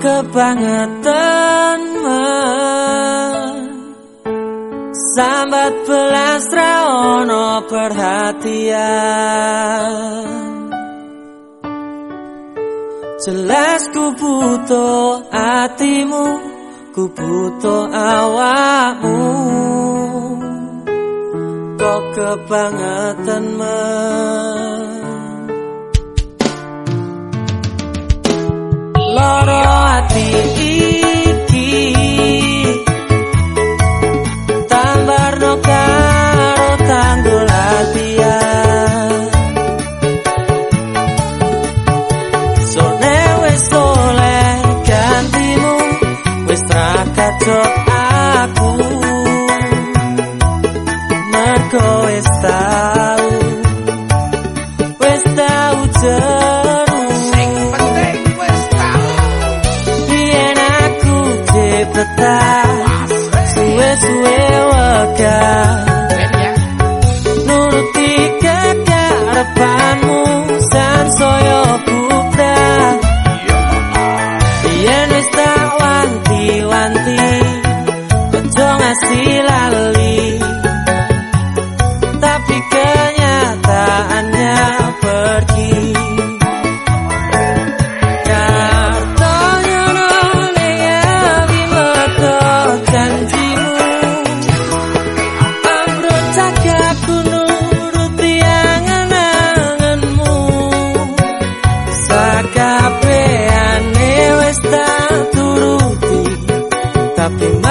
kebangetan Sambat belas ono perhatian. Jelas ku butuh hatimu Ku butuh awakmu. Kok kebangetan men peta suwe suwe waka nuruti kekarepanmu san soyo buka iya nista wanti wanti kecoh ngasih Tapi malam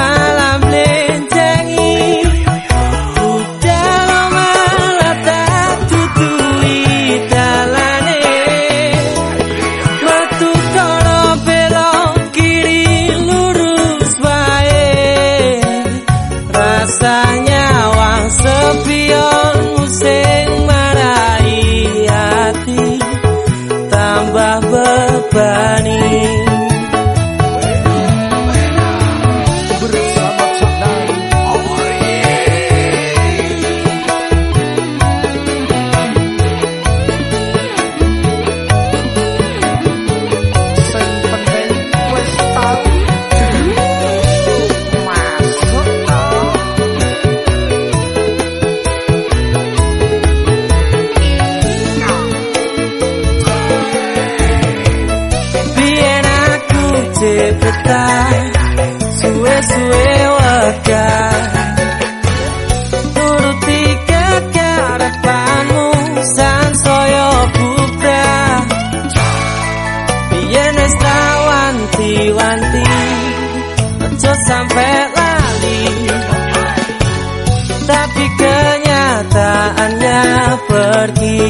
cepetan suwe-suwe wegah nuruti kekarepanmu san soyo buka biyen wis wanti-wanti aja sampe lali. Tapi kenyataannya pergi